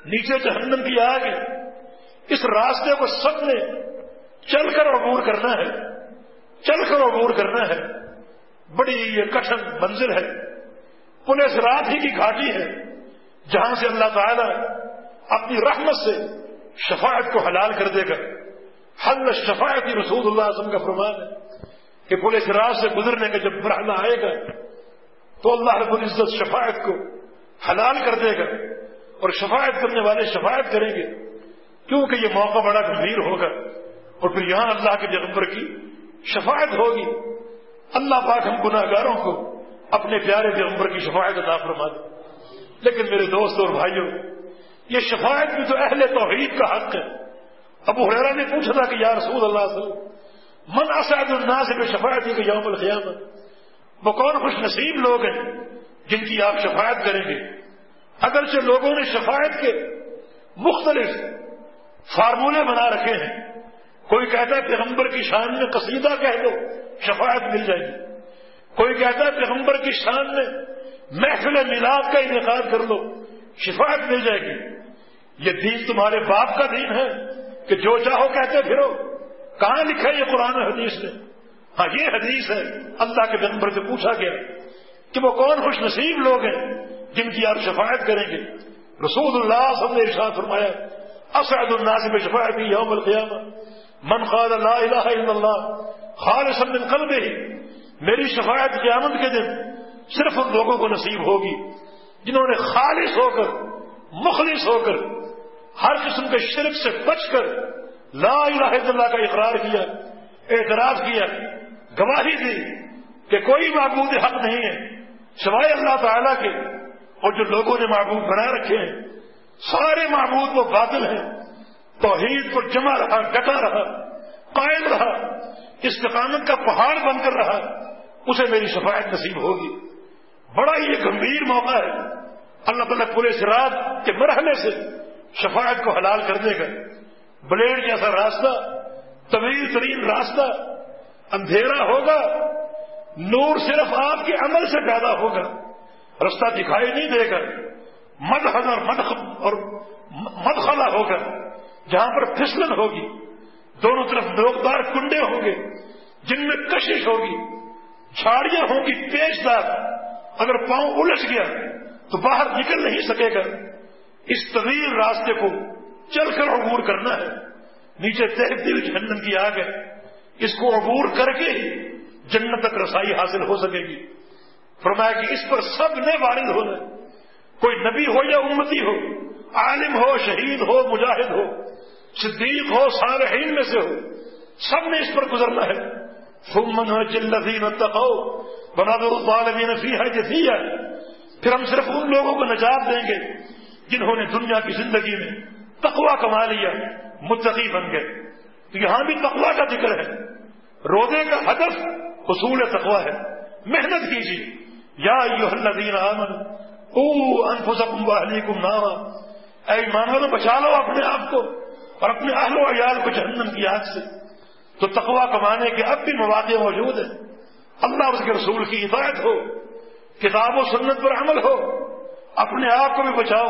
نیچے جہنم کی آگ ہے۔ اس راستے کو سب نے چل کر عبور کرنا ہے چل کر عبور کرنا ہے۔ بڑی یہ کٹن منزل ہے۔ پولیس رات ہی کی گھاٹی ہے۔ جہاں سے اللہ تعالی اپنی رحمت سے شفاعت کو حلال کر دے گا۔ حل شفاعت رسول اللہ اعظم کا فرمان ہے کہ پولیس رات سے گزرنے کا جب برہنا آئے گا، تو اللہ رب العزت شفاعت کو حلال کر دے گا اور شفاعت کرنے والے شفاعت کریں گے۔ کیونکہ یہ موقع بڑا گمبھیر ہوگا۔ اور پھر یہاں اللہ کے پیغمبر کی شفاعت ہوگی۔ اللہ پاک ہم گناہ گاروں کو اپنے پیارے پیغمبر کی شفاعت عطا فرما دے۔ لیکن میرے دوست اور بھائیوں، یہ شفاعت بھی تو اہل توحید کا حق ہے۔ ابو حیرا نے پوچھا تھا کہ یا رسول اللہ صلی اللہ علیہ وسلم، من اسعد الناس سے شفاعت کی کہ یوم القیامت؟ وہ کون خوش نصیب لوگ ہیں جن کی آپ شفاعت کریں گے؟ اگرچہ لوگوں نے شفاعت کے مختلف فارمولے بنا رکھے ہیں کوئی کہتا ہے پیغمبر کی شان میں قصیدہ کہہ دو، شفاعت مل جائے گی۔ کوئی کہتا ہے پیغمبر کی شان میں محفل میلاد کا انعقاد کر لو شفاعت مل جائے گی۔ یہ دین تمہارے باپ کا دین ہے کہ جو چاہو کہتے پھرو۔ کہاں لکھا یہ قرآن حدیث نے ہاں یہ حدیث ہے۔ اللہ کے پیغمبر سے پوچھا گیا کہ وہ کون خوش نصیب لوگ ہیں جن کی آپ شفاعت کریں گے۔ رسول اللہ صلی نے ارشاد فرمایا، اسعد الناس میں شفاعت یوم القیامہ۔ من قال لا الہ الا اللہ خالص من قلبه ہی میری شفاعت قیامت کے دن صرف ان لوگوں کو نصیب ہوگی جنہوں نے خالص ہو کر، مخلص ہو کر، ہر قسم کے شرک سے بچ کر لا الہ الا اللہ کا اقرار کیا اعتراف کیا، گواہی دی کہ کوئی معبود حق نہیں ہے، سوائے اللہ تعالی کے، اور جو لوگوں نے معبود بنا رکھے ہیں، سارے معبود وہ باطل ہیں۔ توحید کو جمع رہا ڈٹا رہا، قائم رہا استقامت کا پہاڑ بن کر رہا، اسے میری شفاعت نصیب ہوگی۔ بڑا ہی یہ گمبھیر موقع ہے۔ اللہ تعالیٰ پورے سراب کے مرحلے سے شفاعت کو حلال کر دے گا بلیڈ جیسا راستہ طویل ترین راستہ اندھیرا ہوگا۔ نور صرف آپ کے عمل سے پیدا ہوگا۔ رستہ دکھائی نہیں دے گا۔ مدحل اور مدخل اور مدخلا ہوگا۔ جہاں پر پھسلن ہوگی، دونوں طرف لوگدار کنڈے ہوں گے، جن میں کشش ہوگی، جھاڑیاں ہوں گی، پیش دار، اگر پاؤں الجھ گیا تو باہر نکل نہیں سکے گا۔ اس طویل راستے کو چل کر عبور کرنا ہے۔ نیچے تہتی ہوئی جہنم کی آگ ہے۔ اس کو عبور کر کے ہی جنت تک رسائی حاصل ہو سکے گی۔ فرمایا کہ اس پر سب نے وارد ہونا کوئی نبی ہو یا امتی ہو، عالم ہو، شہید ہو، مجاہد ہو صدیق ہو، صالحین میں سے ہو۔ سب نے اس پر گزرنا ہے۔ فمن ہو چلین تقو بنا دو بالمین فی ہے جسی ہے پھر ہم صرف ان لوگوں کو نجات دیں گے جنہوں نے دنیا کی زندگی میں تقوا کما لیا، متقی بن گئے۔ تو یہاں بھی تقوا کا ذکر ہے۔ روزے کا ہدف حصول تقوا ہے۔ محنت کیجیے۔ یا الذین آمن او انفسکم واہلیکم نارا۔ اے ایمانوں بچا لو اپنے آپ کو۔ اور اپنے اہل و عیال کو جہنم کی آگ سے۔ تو تقوا کمانے کے اب بھی مواقع موجود ہیں۔ اللہ اس کے رسول کی ہدایت ہو، کتاب و سنت پر عمل ہو، اپنے آپ کو بھی بچاؤ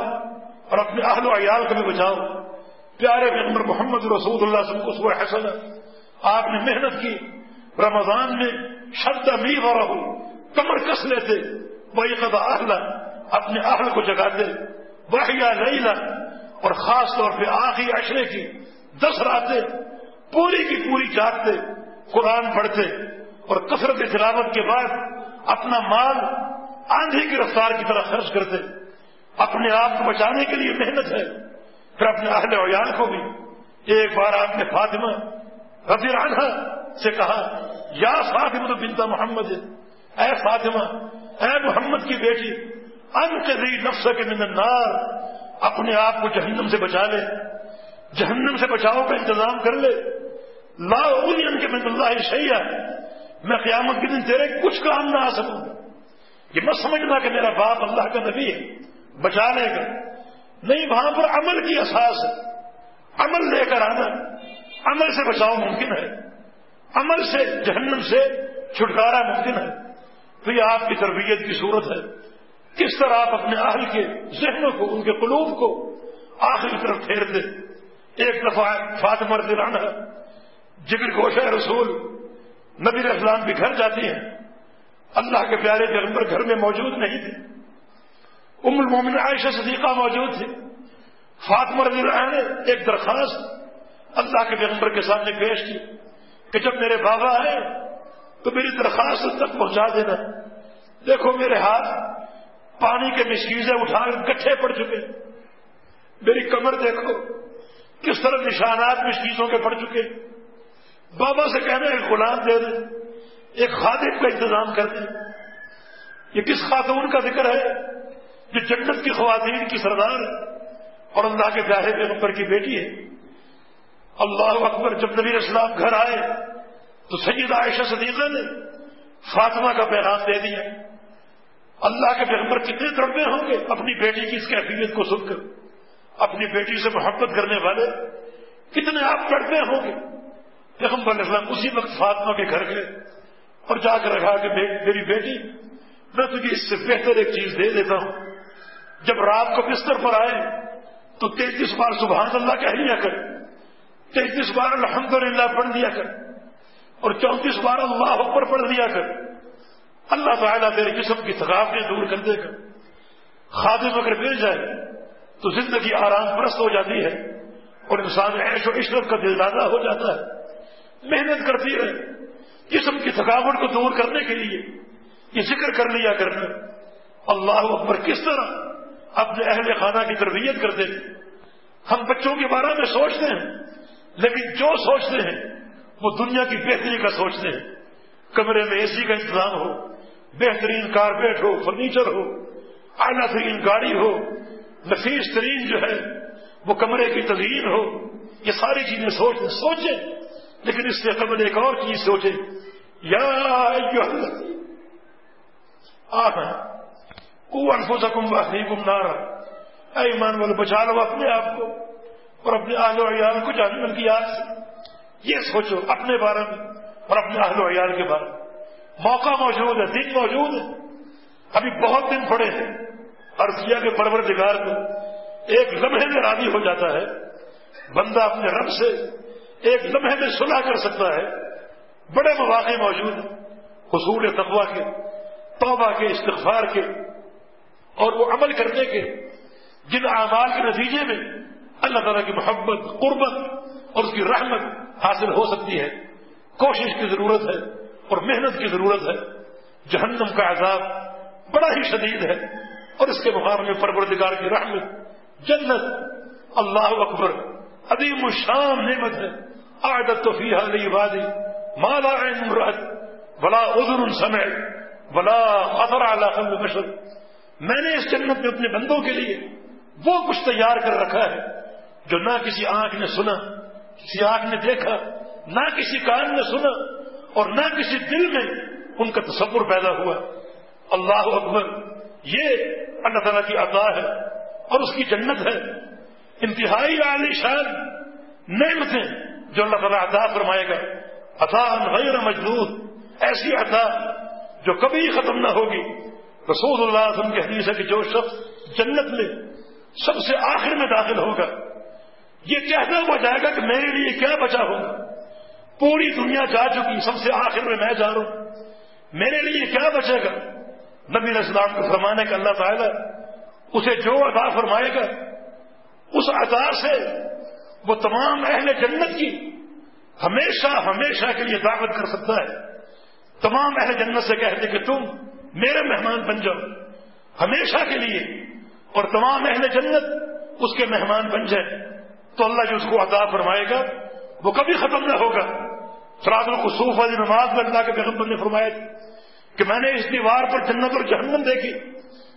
اور اپنے اہل و عیال کو بھی بچاؤ۔ پیارے پیغمبر محمد رسول اللہ صلی اللہ علیہ حسن آپ نے محنت کی۔ رمضان میں شد می ہو رہو، کمر کس لیتے۔ وہی قدا اہل اپنے اہل کو جگاتے۔ وحیا لیلا اور خاص طور پہ آخری اشرے کی دس راتیں پوری کی پوری جاگتے، قرآن پڑھتے اور کثرت تلاوت کے بعد اپنا مال آندھی کی رفتار کی طرح خرچ کرتے۔ اپنے آپ کو بچانے کے لیے محنت ہے، پھر اپنے اہل ویان کو بھی۔ ایک بار آپ نے فاطمہ رضی عنہ سے کہا، یا فاطمہ تو بنتا محمد ہے اے فاطمہ، اے محمد کی بیٹی ان کے نفس کے من النار اپنے آپ کو جہنم سے بچا لے، جہنم سے بچاؤ کا انتظام کر لے۔ لا ان کے من اللہ شیا میں قیامت کے دن تیرے کچھ کام نہ آ سکوں۔ یہ مت سمجھنا کہ میرا باپ اللہ کا نبی ہے، بچا لے گا۔ نہیں، وہاں پر عمل کی احساس ہے۔ عمل لے کر آنا، عمل سے بچاؤ ممکن ہے۔ عمل سے، جہنم سے چھٹکارا ممکن ہے۔ تو یہ آپ کی تربیت کی صورت ہے۔ کس طرح آپ اپنے اہل کے ذہنوں کو، ان کے قلوب کو آخری طرف پھیر دیں؟ ایک دفعہ فاطمہ لانا جگر گوشہ رسول، نبی اسلام بھی گھر جاتی ہیں۔ اللہ کے پیارے پیغمبر گھر میں موجود نہیں تھے۔ ام المومن عائشہ صدیقہ موجود تھے۔ فاطمہ رضی اللہ نے ایک درخواست اللہ کے پیغمبر کے سامنے پیش کی کہ جب میرے بابا آئے تو میری درخواست تک پہنچا دینا۔ دیکھو میرے ہاتھ پانی کے مشکیزیں اٹھا کر گٹھے پڑ چکے میری کمر دیکھو، کس طرح نشانات مشکیزوں کے پڑ چکے بابا سے کہنا ایک غلام دے دیں ایک خادم کا انتظام کر دیں یہ کس خاتون کا ذکر ہے؟ جو جنت کی خواتین کی سردار اور اللہ کے پیارے پیغمبر کی بیٹی ہے۔ اللہ اکبر، جب نبی اسلام گھر آئے تو سید عائشہ صدیقہ نے فاطمہ کا پیغام دے دیا۔ اللہ کے پیغمبر کتنے تڑپے ہوں گے؟ اپنی بیٹی کی اس کیفیت کو سن کر۔ اپنی بیٹی سے محبت کرنے والے کتنے آپ تڑپے ہوں گے؟ پیغمبر اسلام اسی وقت فاطمہ کے گھر گئے اور جا کر رکھا کہ میری بیٹی، میں تجھے اس سے بہتر ایک چیز دے دیتا ہوں۔ جب رات کو بستر پر آئے تو تینتیس بار سبحان اللہ کہہ لیا کر۔ تینتیس بار الحمد للہ پڑھ لیا کر۔ اور چونتیس بار اللہ پر پڑھ لیا کر۔ اللہ تعالیٰ میرے جسم کی تھکاوٹیں دور کر دے گا۔ خادم اگر مل جائے تو زندگی آرام پرست ہو جاتی ہے اور انسان عیش و عشرت کا دل دادا ہو جاتا ہے۔ محنت کرتی رہے جسم کی تھکاوٹ کو دور کرنے کے لیے یہ ذکر کر لیا کرنا۔ اللہ اکبر کس طرح اپنے اہل خانہ کی تربیت کرتے تھے ہم بچوں کے بارے میں سوچتے ہیں، لیکن جو سوچتے ہیں، وہ دنیا کی بہتری کا سوچتے ہیں۔ کمرے میں اے سی کا انتظام ہو۔ بہترین کارپیٹ ہو، فرنیچر ہو، اعلیٰ ترین گاڑی ہو، نفیس ترین جو ہے، وہ کمرے کی تزئین ہو، یہ ساری چیزیں سوچ، سوچیں، لیکن اس سے قبل ایک اور چیز سوچے یا انفسکم واہلیکم نارا۔ اے ایمان والے بچا لو اپنے آپ کو اور اپنے آل و عیال کو جہنم کی یاد سے۔ یہ سوچو اپنے بارے میں اور اپنے اہل و عیال کے بارے میں۔ موقع موجود ہے، دن موجود ہے۔ ابھی بہت دن پڑے ہیں۔ اور کے پرور دگار کو ایک لمحے میں راضی ہو جاتا ہے۔ بندہ اپنے رب سے ایک لمحے میں سلا کر سکتا ہے۔ بڑے مواقع موجود ہیں۔ حصول تقوا کے، توبہ کے، استغفار کے۔ اور وہ عمل کرنے کے، جن اعمال کے نتیجے میں اللہ تعالیٰ کی محبت، قربت اور اس کی رحمت حاصل ہو سکتی ہے۔ کوشش کی ضرورت ہے۔ اور محنت کی ضرورت ہے۔ جہنم کا عذاب بڑا ہی شدید ہے۔ اور اس کے مقابلے پروردگار کی رحمت، جنت، اللہ اکبر، عظیم الشام نعمت ہے۔ عادت تو فی حال وادی مالا مراد بلا عذر سمے بلا اثر قلب بشر۔ میں نے اس جنت میں اپنے بندوں کے لیے وہ کچھ تیار کر رکھا ہے جو نہ کسی آنکھ نے سنا، کسی آنکھ نے دیکھا، نہ کسی کان نے سنا اور نہ کسی دل میں ان کا تصور پیدا ہوا۔ اللہ اکبر، یہ اللہ تعالیٰ کی عطا ہے اور اس کی جنت ہے۔ انتہائی عالی شان، نعمتیں جو اللہ تعالیٰ عطا فرمائے گا۔ عطا غیر مجدود ایسی عطا جو کبھی ختم نہ ہوگی۔ رسول اللہ علیہ وسلم کی حدیث ہے کہ جو شخص جنت میں سب سے آخر میں داخل ہوگا، یہ کہتا ہوا جائے گا کہ میرے لیے کیا بچا ہوگا۔ پوری دنیا جا چکی، سب سے آخر میں میں جا رہا ہوں۔ میرے لیے کیا بچے گا؟ نبی اسلام کو فرمانے کا اللہ تعالیٰ اسے جو ادا فرمائے گا، اس ادا سے وہ تمام اہل جنت کی ہمیشہ ہمیشہ کے لیے دعوت کر سکتا ہے۔ تمام اہل جنت سے کہتے کہ تم میرے مہمان بن جاؤ۔ ہمیشہ کے لیے۔ اور تمام اہل جنت اس کے مہمان بن جائے۔ تو اللہ جو اس کو عطا فرمائے گا وہ کبھی ختم نہ ہوگا۔ فراغ القصوف والی نماز میں اللہ کے پیغمبر نے فرمایا کہ میں نے اس دیوار پر جنت اور جہنم دیکھی۔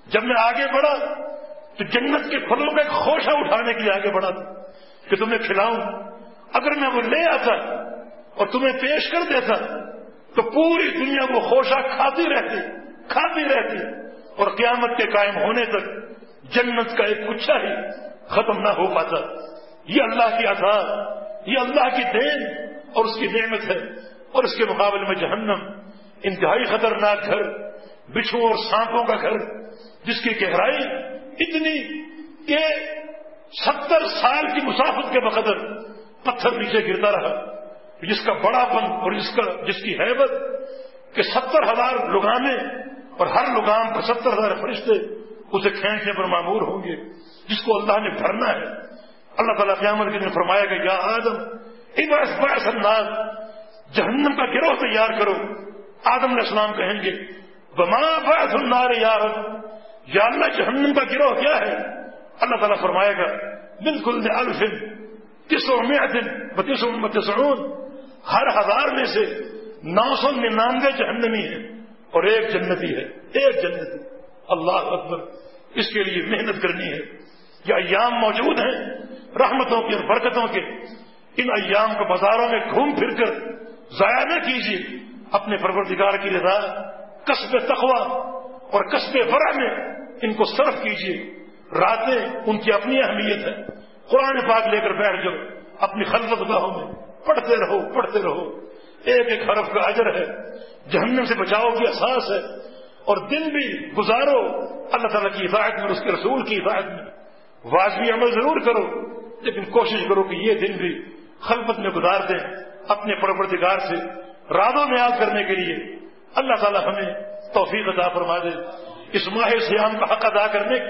جب میں آگے بڑھا تو جنت کے پھلوں میں ایک خوشہ اٹھانے کے لیے آگے بڑھا کہ تمہیں کھلاؤں۔ اگر میں وہ لے آتا اور تمہیں پیش کر دیتا تو پوری دنیا وہ خوشہ کھاتی رہتی کھاتی رہتی۔ اور قیامت کے قائم ہونے تک جنت کا ایک کچھ ہی ختم نہ ہو پاتا۔ یہ اللہ کی عطا یہ اللہ کی دین اور اس کی نعمت ہے اور اس کے مقابلے میں جہنم، انتہائی خطرناک گھر بچھو اور سانپوں کا گھر، جس کی گہرائی اتنی کہ ستر سال کی مسافت کے بقدر پتھر نیچے گرتا رہا۔ جس کا بڑا پن اور جس کا، جس کی حیبت کہ ستر ہزار لگامے اور ہر لگام پر ستر ہزار فرشتے اسے کھینچنے پر معمور ہوں گے، جس کو اللہ نے بھرنا ہے۔ اللہ تعالیٰ قیامت کے دن فرمایا کہ یا آدم اباس انداز جہنم کا گروہ تیار کرو۔ آدم علیہ السلام کہیں گے بما باس النار یار یا اللہ، جہنم کا گروہ کیا ہے؟ اللہ تعالیٰ فرمائے گا بالکل الفن تیسو میں دن ہر ہزار میں سے نو سو ننانوے جہنمی ہے اور ایک جنتی ہے۔ ایک جنتی۔ اللہ اکبر، اس کے لیے محنت کرنی ہے۔ یہ ایام موجود ہیں رحمتوں کے اور برکتوں کے۔ ان ایام کو بازاروں میں گھوم پھر کر ضائع نہ کیجیے۔ اپنے پروردگار کی رضا قصب تقوا اور قصب ورع میں ان کو صرف کیجیے۔ راتیں ان کی اپنی اہمیت ہے قرآن پاک لے کر بیٹھ جاؤ۔ اپنی خلفت گاہوں میں پڑھتے رہو پڑھتے رہو۔ ایک ایک حرف کا اجر ہے۔ جہنم سے بچاؤ کی احساس ہے۔ اور دن بھی گزارو۔ اللہ تعالیٰ کی حفاظت میں اس کے رسول کی حفاظت میں۔ واضح عمل ضرور کرو، لیکن کوشش کرو کہ یہ دن بھی خلبت میں گزار دیں اپنے پروردگار سے رادوں میں یاد کرنے کے لیے۔ اللہ تعالیٰ ہمیں توفیق عطا فرما دے۔ اس ماہ سیام کا حق ادا کرنے